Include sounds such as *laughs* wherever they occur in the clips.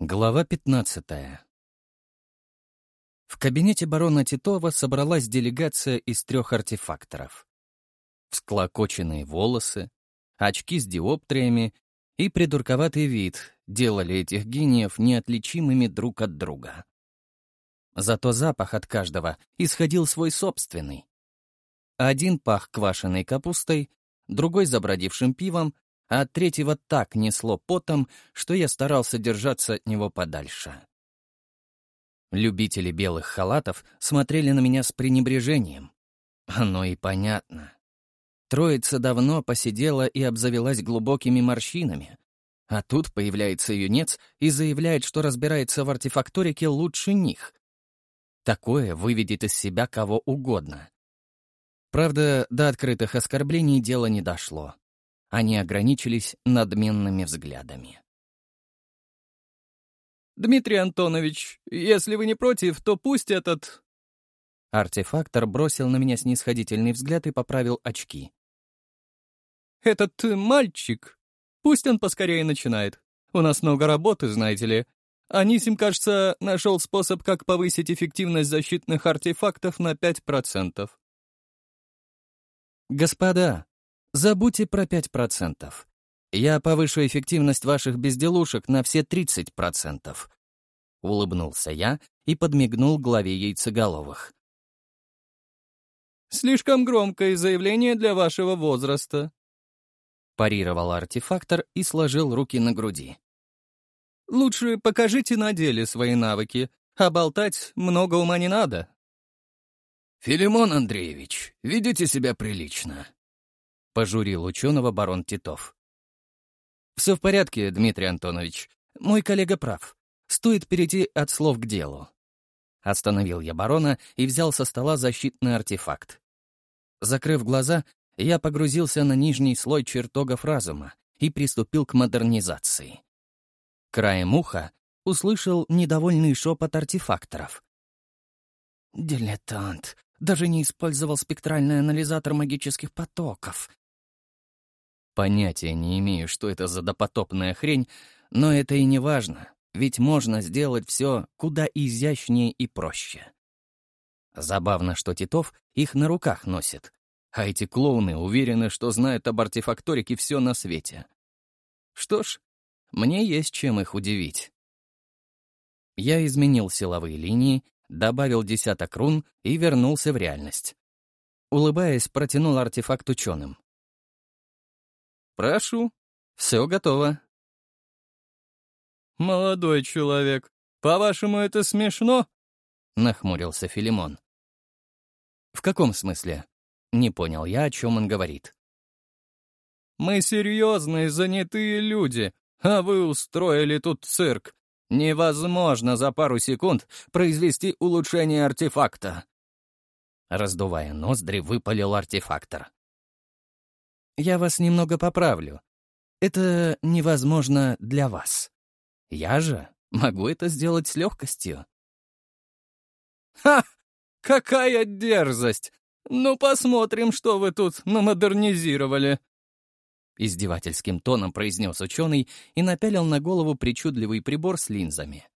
Глава 15 В кабинете барона Титова собралась делегация из трех артефакторов. Всклокоченные волосы, очки с диоптриями и придурковатый вид делали этих гениев неотличимыми друг от друга. Зато запах от каждого исходил свой собственный. Один пах квашеной капустой, другой — забродившим пивом, а от третьего так несло потом, что я старался держаться от него подальше. Любители белых халатов смотрели на меня с пренебрежением. Оно и понятно. Троица давно посидела и обзавелась глубокими морщинами. А тут появляется юнец и заявляет, что разбирается в артефакторике лучше них. Такое выведет из себя кого угодно. Правда, до открытых оскорблений дело не дошло. Они ограничились надменными взглядами. «Дмитрий Антонович, если вы не против, то пусть этот...» Артефактор бросил на меня снисходительный взгляд и поправил очки. «Этот мальчик, пусть он поскорее начинает. У нас много работы, знаете ли. Анисим, кажется, нашел способ, как повысить эффективность защитных артефактов на 5%. «Господа, Забудьте про 5%. Я повышу эффективность ваших безделушек на все 30%. Улыбнулся я и подмигнул главе яйцеголовых. «Слишком громкое заявление для вашего возраста», — парировал артефактор и сложил руки на груди. «Лучше покажите на деле свои навыки, а болтать много ума не надо». «Филимон Андреевич, ведите себя прилично», — пожурил ученого барон Титов. «Все в порядке, Дмитрий Антонович. Мой коллега прав. Стоит перейти от слов к делу». Остановил я барона и взял со стола защитный артефакт. Закрыв глаза, я погрузился на нижний слой чертогов разума и приступил к модернизации. Краем уха услышал недовольный шепот артефакторов. «Дилетант, даже не использовал спектральный анализатор магических потоков. Понятия не имею, что это за допотопная хрень, но это и не важно, ведь можно сделать все куда изящнее и проще. Забавно, что Титов их на руках носит, а эти клоуны уверены, что знают об артефакторике все на свете. Что ж, мне есть чем их удивить. Я изменил силовые линии, добавил десяток рун и вернулся в реальность. Улыбаясь, протянул артефакт ученым. «Прошу, все готово». «Молодой человек, по-вашему, это смешно?» — нахмурился Филимон. «В каком смысле?» — не понял я, о чем он говорит. «Мы серьезные, занятые люди, а вы устроили тут цирк. Невозможно за пару секунд произвести улучшение артефакта». Раздувая ноздри, выпалил артефактор. Я вас немного поправлю. Это невозможно для вас. Я же могу это сделать с легкостью. «Ха! Какая дерзость! Ну, посмотрим, что вы тут намодернизировали!» Издевательским тоном произнес ученый и напялил на голову причудливый прибор с линзами.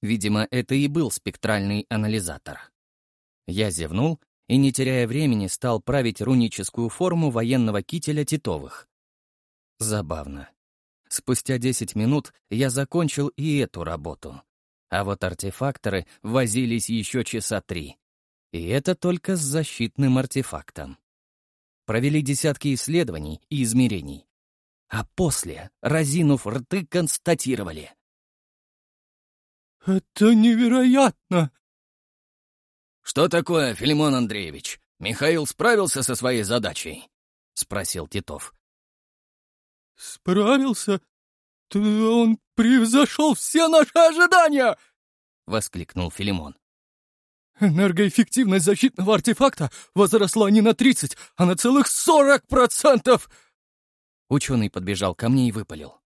Видимо, это и был спектральный анализатор. Я зевнул и, не теряя времени, стал править руническую форму военного кителя Титовых. Забавно. Спустя 10 минут я закончил и эту работу. А вот артефакторы возились еще часа три. И это только с защитным артефактом. Провели десятки исследований и измерений. А после, разинув рты, констатировали. «Это невероятно! «Что такое, Филимон Андреевич? Михаил справился со своей задачей?» — спросил Титов. «Справился? То он превзошел все наши ожидания!» — воскликнул Филимон. «Энергоэффективность защитного артефакта возросла не на 30, а на целых 40%!» Ученый подбежал ко мне и выпалил.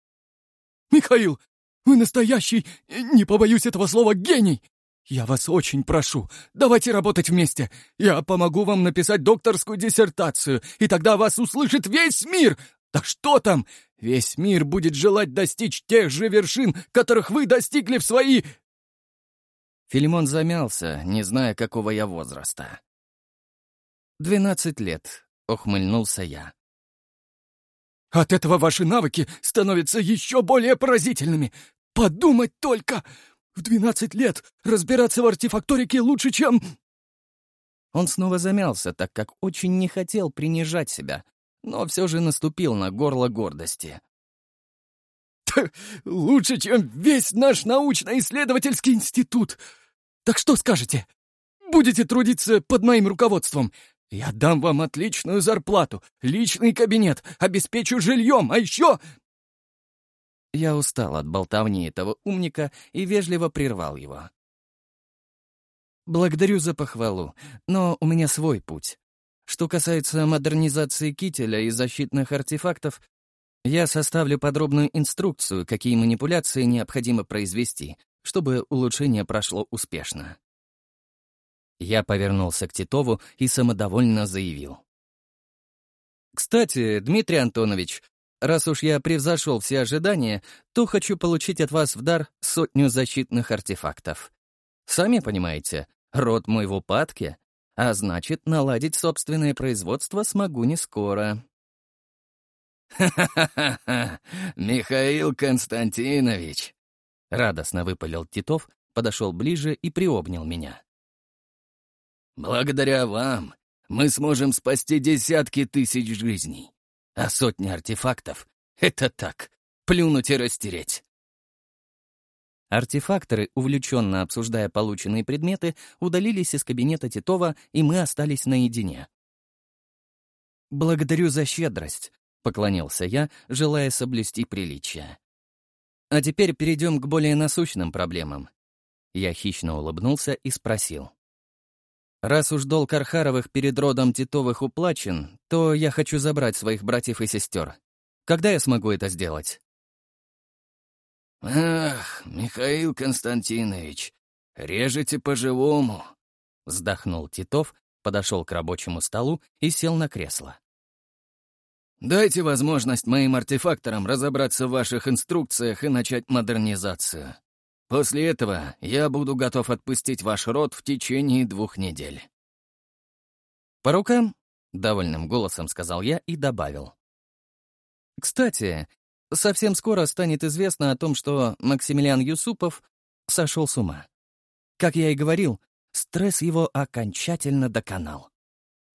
«Михаил, вы настоящий, не побоюсь этого слова, гений! «Я вас очень прошу, давайте работать вместе. Я помогу вам написать докторскую диссертацию, и тогда вас услышит весь мир. Да что там, Весь мир будет желать достичь тех же вершин, которых вы достигли в свои...» Филимон замялся, не зная, какого я возраста. «Двенадцать лет», — ухмыльнулся я. «От этого ваши навыки становятся еще более поразительными. Подумать только! В двенадцать лет разбираться в артефакторике лучше, чем...» Он снова замялся, так как очень не хотел принижать себя, но все же наступил на горло гордости. «Лучше, чем весь наш научно-исследовательский институт! Так что скажете? Будете трудиться под моим руководством? Я дам вам отличную зарплату, личный кабинет, обеспечу жильем, а еще...» Я устал от болтовни этого умника и вежливо прервал его. «Благодарю за похвалу, но у меня свой путь. Что касается модернизации кителя и защитных артефактов, я составлю подробную инструкцию, какие манипуляции необходимо произвести, чтобы улучшение прошло успешно. Я повернулся к Титову и самодовольно заявил. «Кстати, Дмитрий Антонович, раз уж я превзошел все ожидания, то хочу получить от вас в дар сотню защитных артефактов. Сами понимаете, род мой в упадке, а значит, наладить собственное производство смогу не скоро. «Ха-ха-ха! Михаил Константинович!» Радостно выпалил Титов, подошел ближе и приобнял меня. «Благодаря вам мы сможем спасти десятки тысяч жизней, а сотни артефактов — это так, плюнуть и растереть. Артефакторы, увлеченно обсуждая полученные предметы, удалились из кабинета Титова, и мы остались наедине. «Благодарю за щедрость», — поклонился я, желая соблюсти приличие. «А теперь перейдем к более насущным проблемам». Я хищно улыбнулся и спросил. «Раз уж долг Архаровых перед родом Титовых уплачен, то я хочу забрать своих братьев и сестер. Когда я смогу это сделать?» «Ах, Михаил Константинович, режете по-живому!» Вздохнул Титов, подошел к рабочему столу и сел на кресло. «Дайте возможность моим артефакторам разобраться в ваших инструкциях и начать модернизацию. После этого я буду готов отпустить ваш род в течение двух недель». «По рукам?» — довольным голосом сказал я и добавил. «Кстати, совсем скоро станет известно о том, что Максимилиан Юсупов сошел с ума. Как я и говорил, стресс его окончательно доконал.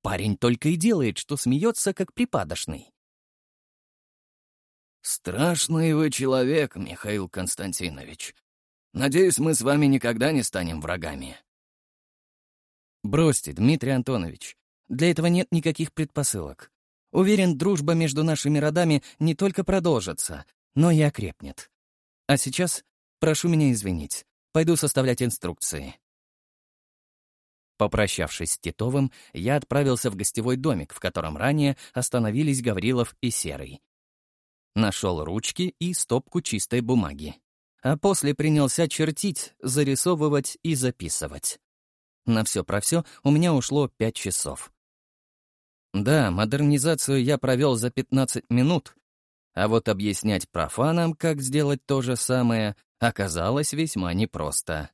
Парень только и делает, что смеется, как припадочный. «Страшный вы человек, Михаил Константинович. Надеюсь, мы с вами никогда не станем врагами». «Бросьте, Дмитрий Антонович. Для этого нет никаких предпосылок. Уверен, дружба между нашими родами не только продолжится, но и окрепнет. А сейчас прошу меня извинить. Пойду составлять инструкции. Попрощавшись с Титовым, я отправился в гостевой домик, в котором ранее остановились Гаврилов и Серый. Нашел ручки и стопку чистой бумаги. А после принялся чертить, зарисовывать и записывать. На все про все у меня ушло пять часов. Да, модернизацию я провел за 15 минут, а вот объяснять профанам, как сделать то же самое, оказалось весьма непросто.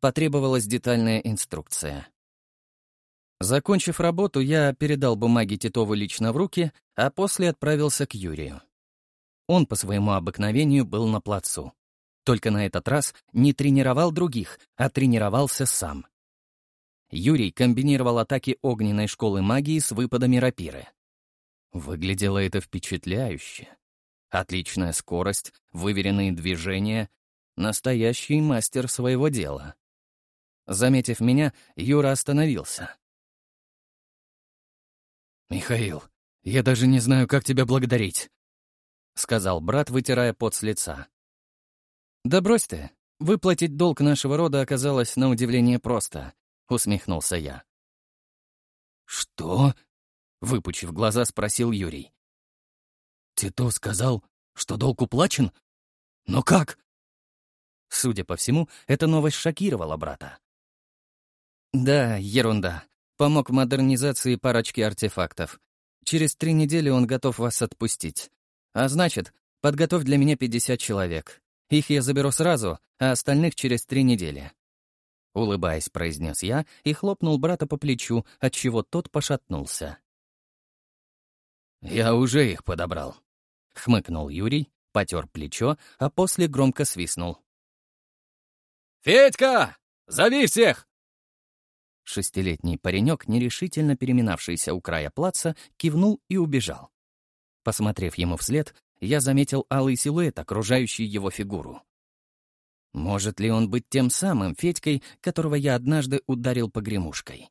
Потребовалась детальная инструкция. Закончив работу, я передал бумаги Титову лично в руки, а после отправился к Юрию. Он по своему обыкновению был на плацу. Только на этот раз не тренировал других, а тренировался сам. Юрий комбинировал атаки огненной школы магии с выпадами рапиры. Выглядело это впечатляюще. Отличная скорость, выверенные движения. Настоящий мастер своего дела. Заметив меня, Юра остановился. «Михаил, я даже не знаю, как тебя благодарить», — сказал брат, вытирая пот с лица. «Да брось ты. Выплатить долг нашего рода оказалось на удивление просто. — усмехнулся я. «Что?» — выпучив глаза, спросил Юрий. «Тито сказал, что долг уплачен? Но как?» Судя по всему, эта новость шокировала брата. «Да, ерунда. Помог в модернизации парочки артефактов. Через три недели он готов вас отпустить. А значит, подготовь для меня 50 человек. Их я заберу сразу, а остальных через три недели». Улыбаясь, произнес я и хлопнул брата по плечу, отчего тот пошатнулся. «Я уже их подобрал», — хмыкнул Юрий, потер плечо, а после громко свистнул. «Федька, зови всех!» Шестилетний паренек, нерешительно переминавшийся у края плаца, кивнул и убежал. Посмотрев ему вслед, я заметил алый силуэт, окружающий его фигуру. Может ли он быть тем самым Федькой, которого я однажды ударил погремушкой?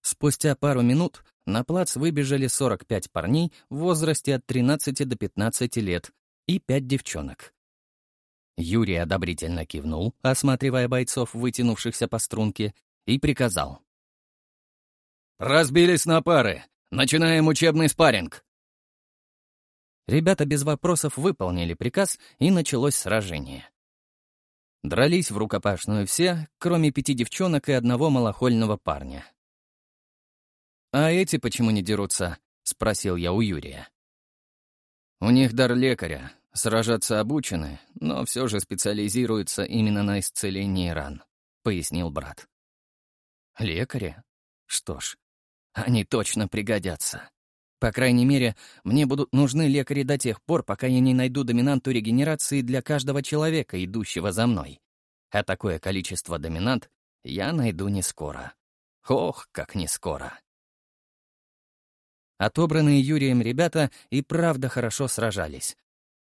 Спустя пару минут на плац выбежали 45 парней в возрасте от 13 до 15 лет и 5 девчонок. Юрий одобрительно кивнул, осматривая бойцов, вытянувшихся по струнке, и приказал. «Разбились на пары. Начинаем учебный спарринг». Ребята без вопросов выполнили приказ, и началось сражение. Дрались в рукопашную все, кроме пяти девчонок и одного малохольного парня. «А эти почему не дерутся?» — спросил я у Юрия. «У них дар лекаря, сражаться обучены, но все же специализируются именно на исцелении ран», — пояснил брат. «Лекаря? Что ж, они точно пригодятся. По крайней мере, мне будут нужны лекари до тех пор, пока я не найду доминанту регенерации для каждого человека, идущего за мной. А такое количество доминант я найду не скоро. Ох, как не скоро. Отобранные Юрием ребята и правда хорошо сражались.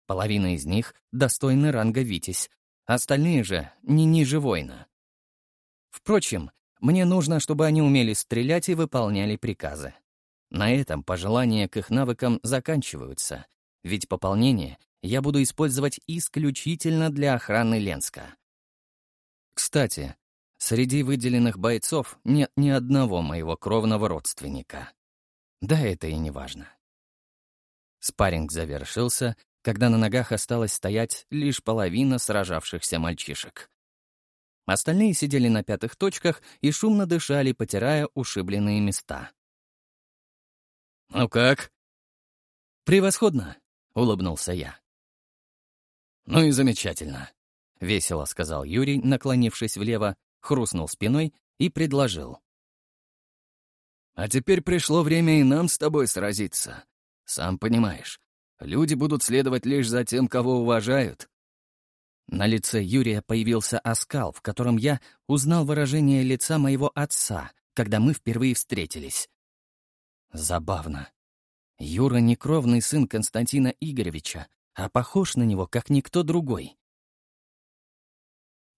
Половина из них достойны ранга «Витязь», остальные же не ниже воина. Впрочем, мне нужно, чтобы они умели стрелять и выполняли приказы. На этом пожелания к их навыкам заканчиваются, ведь пополнение я буду использовать исключительно для охраны Ленска. Кстати, среди выделенных бойцов нет ни одного моего кровного родственника. Да это и не важно. Спарринг завершился, когда на ногах осталось стоять лишь половина сражавшихся мальчишек. Остальные сидели на пятых точках и шумно дышали, потирая ушибленные места. «Ну как?» «Превосходно», — улыбнулся я. «Ну и замечательно», — весело сказал Юрий, наклонившись влево, хрустнул спиной и предложил. «А теперь пришло время и нам с тобой сразиться. Сам понимаешь, люди будут следовать лишь за тем, кого уважают». На лице Юрия появился оскал, в котором я узнал выражение лица моего отца, когда мы впервые встретились. Забавно. Юра не кровный сын Константина Игоревича, а похож на него, как никто другой.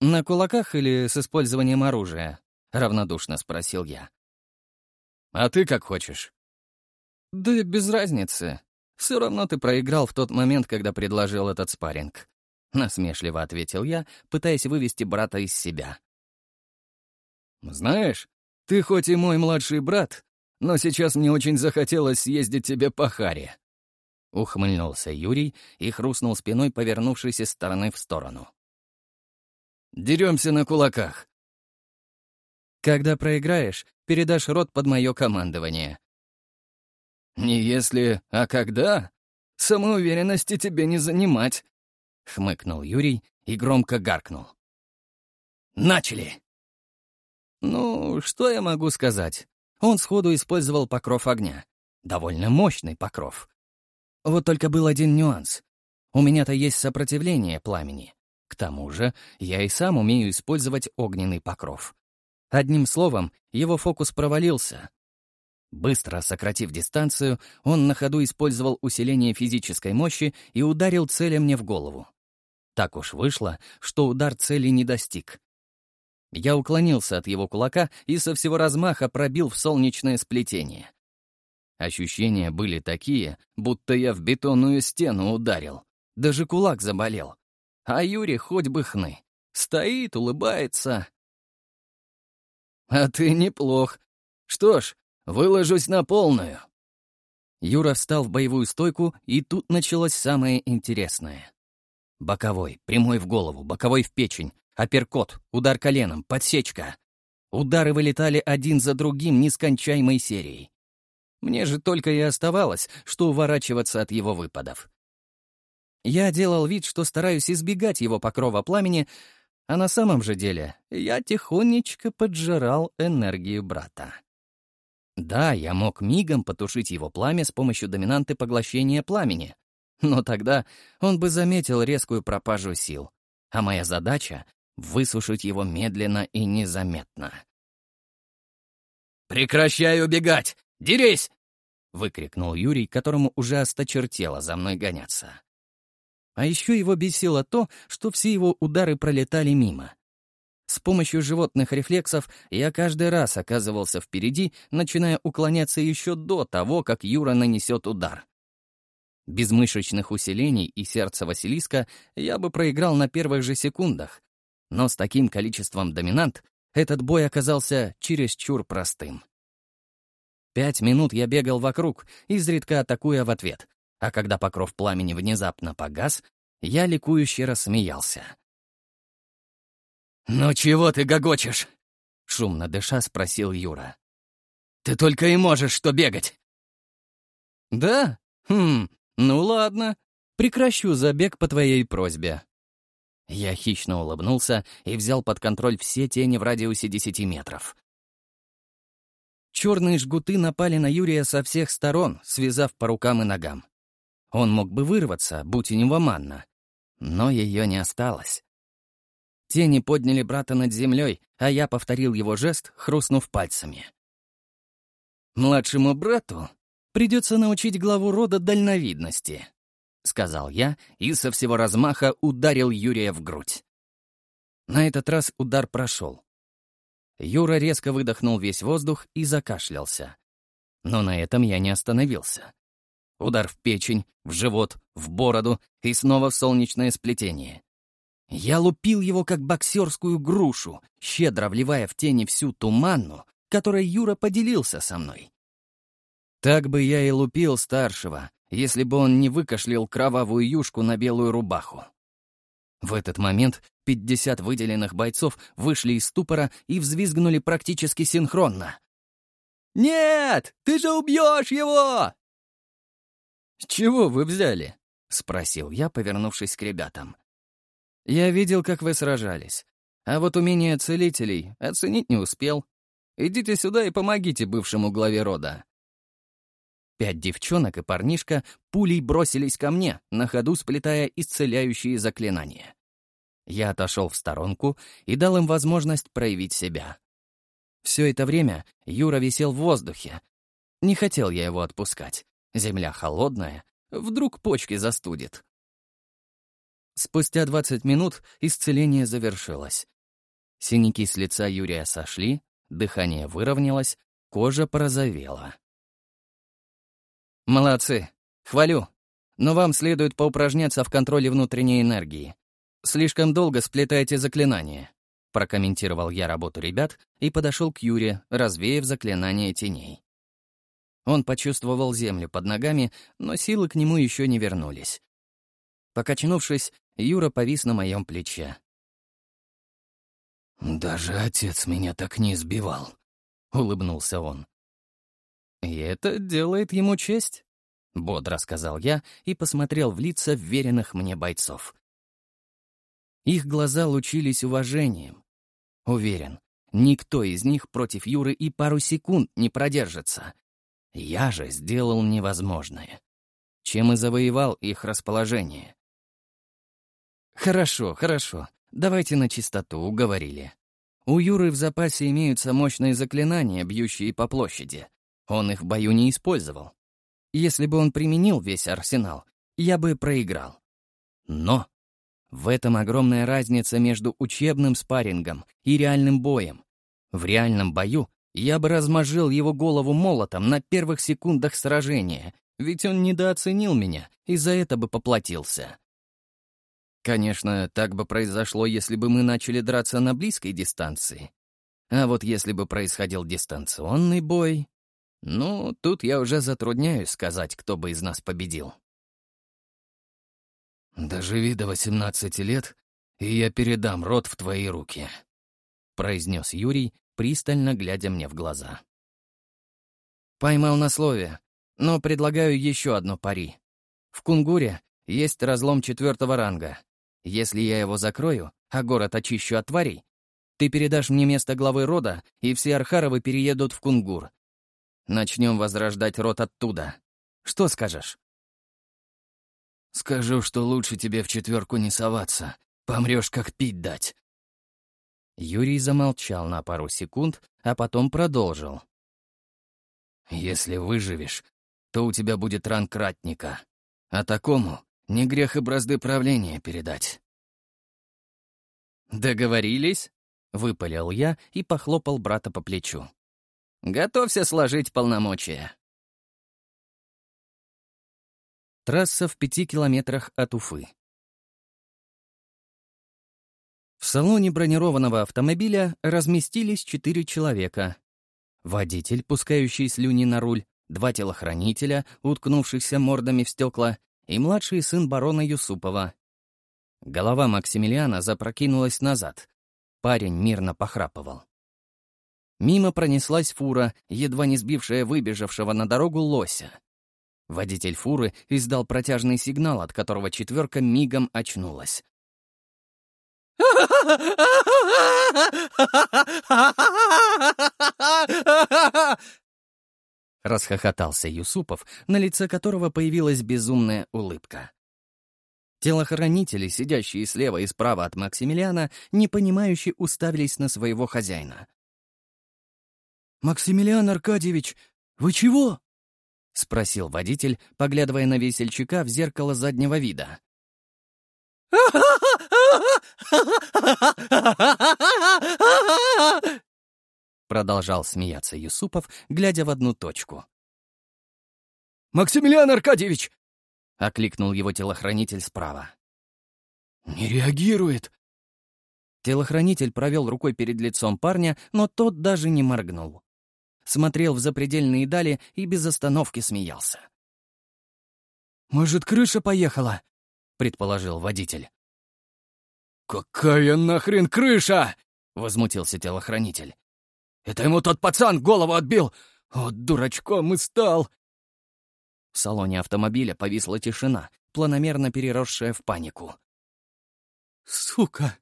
«На кулаках или с использованием оружия?» — равнодушно спросил я. «А ты как хочешь?» «Да без разницы. Все равно ты проиграл в тот момент, когда предложил этот спарринг», — насмешливо ответил я, пытаясь вывести брата из себя. «Знаешь, ты хоть и мой младший брат, но сейчас мне очень захотелось съездить тебе по харе». Ухмыльнулся Юрий и хрустнул спиной, повернувшись из стороны в сторону. «Деремся на кулаках». «Когда проиграешь, передашь рот под мое командование». «Не если, а когда? Самоуверенности тебе не занимать», — хмыкнул Юрий и громко гаркнул. «Начали!» «Ну, что я могу сказать? Он сходу использовал покров огня. Довольно мощный покров. Вот только был один нюанс. У меня-то есть сопротивление пламени. К тому же я и сам умею использовать огненный покров. Одним словом, его фокус провалился. Быстро сократив дистанцию, он на ходу использовал усиление физической мощи и ударил цели мне в голову. Так уж вышло, что удар цели не достиг. Я уклонился от его кулака и со всего размаха пробил в солнечное сплетение. Ощущения были такие, будто я в бетонную стену ударил. Даже кулак заболел. А Юре хоть бы хны. Стоит, улыбается. «А ты неплох. Что ж, выложусь на полную». Юра встал в боевую стойку, и тут началось самое интересное. Боковой, прямой в голову, боковой в печень, Апперкот, удар коленом, подсечка. Удары вылетали один за другим нескончаемой серией. Мне же только и оставалось, что уворачиваться от его выпадов. Я делал вид, что стараюсь избегать его покрова пламени, а на самом же деле я тихонечко поджирал энергию брата. Да, я мог мигом потушить его пламя с помощью доминанты поглощения пламени, но тогда он бы заметил резкую пропажу сил, а моя задача — высушить его медленно и незаметно. «Прекращай убегать! Дерись!» — выкрикнул Юрий, которому уже осточертело за мной гоняться. А еще его бесило то, что все его удары пролетали мимо. С помощью животных рефлексов я каждый раз оказывался впереди, начиная уклоняться еще до того, как Юра нанесет удар. Без мышечных усилений и сердца Василиска я бы проиграл на первых же секундах. Но с таким количеством доминант этот бой оказался чересчур простым. Пять минут я бегал вокруг, изредка атакуя в ответ, а когда покров пламени внезапно погас, я ликующе рассмеялся. «Ну чего ты гогочешь?» — шумно дыша спросил Юра. «Ты только и можешь что бегать!» «Да? Хм, «Ну ладно, прекращу забег по твоей просьбе». Я хищно улыбнулся и взял под контроль все тени в радиусе 10 метров. Черные жгуты напали на Юрия со всех сторон, связав по рукам и ногам. Он мог бы вырваться, будь у него манна, но ее не осталось. Тени подняли брата над землей, а я повторил его жест, хрустнув пальцами. Младшему брату Придется научить главу рода дальновидности», — сказал я и со всего размаха ударил Юрия в грудь. На этот раз удар прошел. Юра резко выдохнул весь воздух и закашлялся. Но на этом я не остановился. Удар в печень, в живот, в бороду и снова в солнечное сплетение. Я лупил его как боксерскую грушу, щедро вливая в тени всю туманну, которой Юра поделился со мной. Так бы я и лупил старшего, если бы он не выкашлял кровавую юшку на белую рубаху. В этот момент 50 выделенных бойцов вышли из ступора и взвизгнули практически синхронно. «Нет! Ты же убьешь его!» «С чего вы взяли?» — спросил я, повернувшись к ребятам. «Я видел, как вы сражались, а вот умение целителей оценить не успел. Идите сюда и помогите бывшему главе рода». Пять девчонок и парнишка пулей бросились ко мне, на ходу сплетая исцеляющие заклинания. Я отошел в сторонку и дал им возможность проявить себя. Все это время Юра висел в воздухе. Не хотел я его отпускать. Земля холодная, вдруг почки застудит. Спустя 20 минут исцеление завершилось. Синяки с лица Юрия сошли, дыхание выровнялось, кожа порозовела. «Молодцы. Хвалю. Но вам следует поупражняться в контроле внутренней энергии. Слишком долго сплетаете заклинания», — прокомментировал я работу ребят и подошел к Юре, развеяв заклинание теней. Он почувствовал землю под ногами, но силы к нему еще не вернулись. Покачнувшись, Юра повис на моем плече. «Даже отец меня так не избивал», — улыбнулся он. «И это делает ему честь», — бодро сказал я и посмотрел в лица веренных мне бойцов. Их глаза лучились уважением. Уверен, никто из них против Юры и пару секунд не продержится. Я же сделал невозможное, чем и завоевал их расположение. «Хорошо, хорошо, давайте на чистоту, уговорили. У Юры в запасе имеются мощные заклинания, бьющие по площади. Он их в бою не использовал. Если бы он применил весь арсенал, я бы проиграл. Но в этом огромная разница между учебным спаррингом и реальным боем. В реальном бою я бы размозжил его голову молотом на первых секундах сражения, ведь он недооценил меня и за это бы поплатился. Конечно, так бы произошло, если бы мы начали драться на близкой дистанции. А вот если бы происходил дистанционный бой, ну, тут я уже затрудняюсь сказать, кто бы из нас победил. «Доживи до 18 лет, и я передам род в твои руки», — произнес Юрий, пристально глядя мне в глаза. Поймал на слове, но предлагаю еще одно пари. В Кунгуре есть разлом четвертого ранга. Если я его закрою, а город очищу от тварей, ты передашь мне место главы рода, и все Архаровы переедут в Кунгур. Начнем возрождать род оттуда. Что скажешь?» «Скажу, что лучше тебе в четверку не соваться. Помрешь, как пить дать». Юрий замолчал на пару секунд, а потом продолжил. «Если выживешь, то у тебя будет ранг ратника. А такому не грех и бразды правления передать». «Договорились?» — выпалил я и похлопал брата по плечу. «Готовься сложить полномочия». Трасса в пяти километрах от Уфы. В салоне бронированного автомобиля разместились четыре человека. Водитель, пускающий слюни на руль, два телохранителя, уткнувшихся мордами в стекла, и младший сын барона Юсупова. Голова Максимилиана запрокинулась назад. Парень мирно похрапывал. Мимо пронеслась фура, едва не сбившая выбежавшего на дорогу лося. Водитель фуры издал протяжный сигнал, от которого четверка мигом очнулась. Расхохотался Юсупов, на лице которого появилась безумная улыбка. Телохранители, сидящие слева и справа от Максимилиана, непонимающе уставились на своего хозяина. «Максимилиан Аркадьевич, вы чего?» — спросил водитель, поглядывая на весельчака в зеркало заднего вида. *laughs* Продолжал смеяться Юсупов, глядя в одну точку. «Максимилиан Аркадьевич!» — окликнул его телохранитель справа. «Не реагирует!» Телохранитель провел рукой перед лицом парня, но тот даже не моргнул. Смотрел в запредельные дали и без остановки смеялся. «Может, крыша поехала?» — предположил водитель. «Какая нахрен крыша?» — возмутился телохранитель. «Это ему тот пацан голову отбил! Вот дурачком и стал!» В салоне автомобиля повисла тишина, планомерно переросшая в панику. «Сука!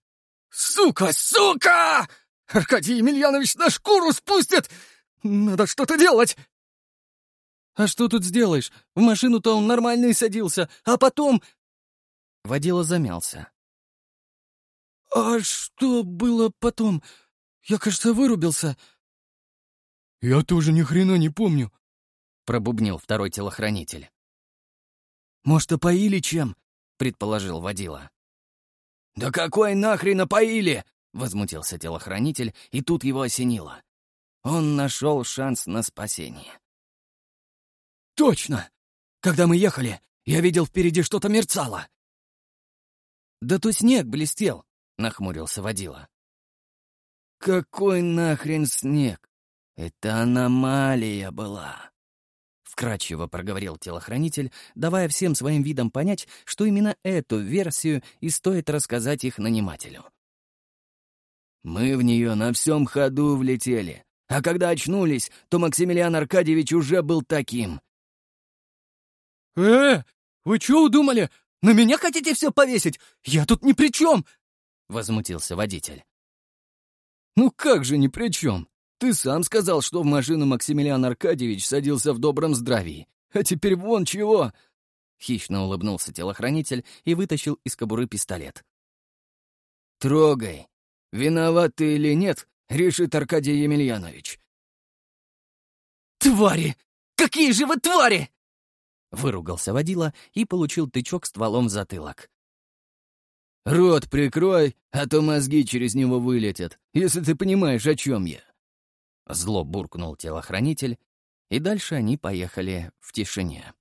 Сука! Сука! Аркадий Емельянович на шкуру спустит! Надо что-то делать!» «А что тут сделаешь? В машину-то он нормальный садился, а потом...» Водила замялся. «А что было потом? Я, кажется, вырубился». «Я тоже ни хрена не помню», — пробубнил второй телохранитель. «Может, опоили чем?» — предположил водила. «Да какой нахрен опоили?» — возмутился телохранитель, и тут его осенило. Он нашел шанс на спасение. «Точно! Когда мы ехали, я видел впереди что-то мерцало!» «Да то снег блестел!» — нахмурился водила. «Какой нахрен снег? Это аномалия была!» Вкратчиво проговорил телохранитель, давая всем своим видам понять, что именно эту версию и стоит рассказать их нанимателю. «Мы в нее на всем ходу влетели, а когда очнулись, то Максимилиан Аркадьевич уже был таким». «Э, вы что удумали? На меня хотите все повесить? Я тут ни при чем!» — возмутился водитель. «Ну как же ни при чем? Ты сам сказал, что в машину Максимилиан Аркадьевич садился в добром здравии. А теперь вон чего!» Хищно улыбнулся телохранитель и вытащил из кобуры пистолет. «Трогай. Виноват ты или нет, решит Аркадий Емельянович». «Твари! Какие же вы твари!» Выругался водила и получил тычок стволом в затылок. «Рот прикрой, а то мозги через него вылетят, если ты понимаешь, о чем я». Зло буркнул телохранитель, и дальше они поехали в тишине.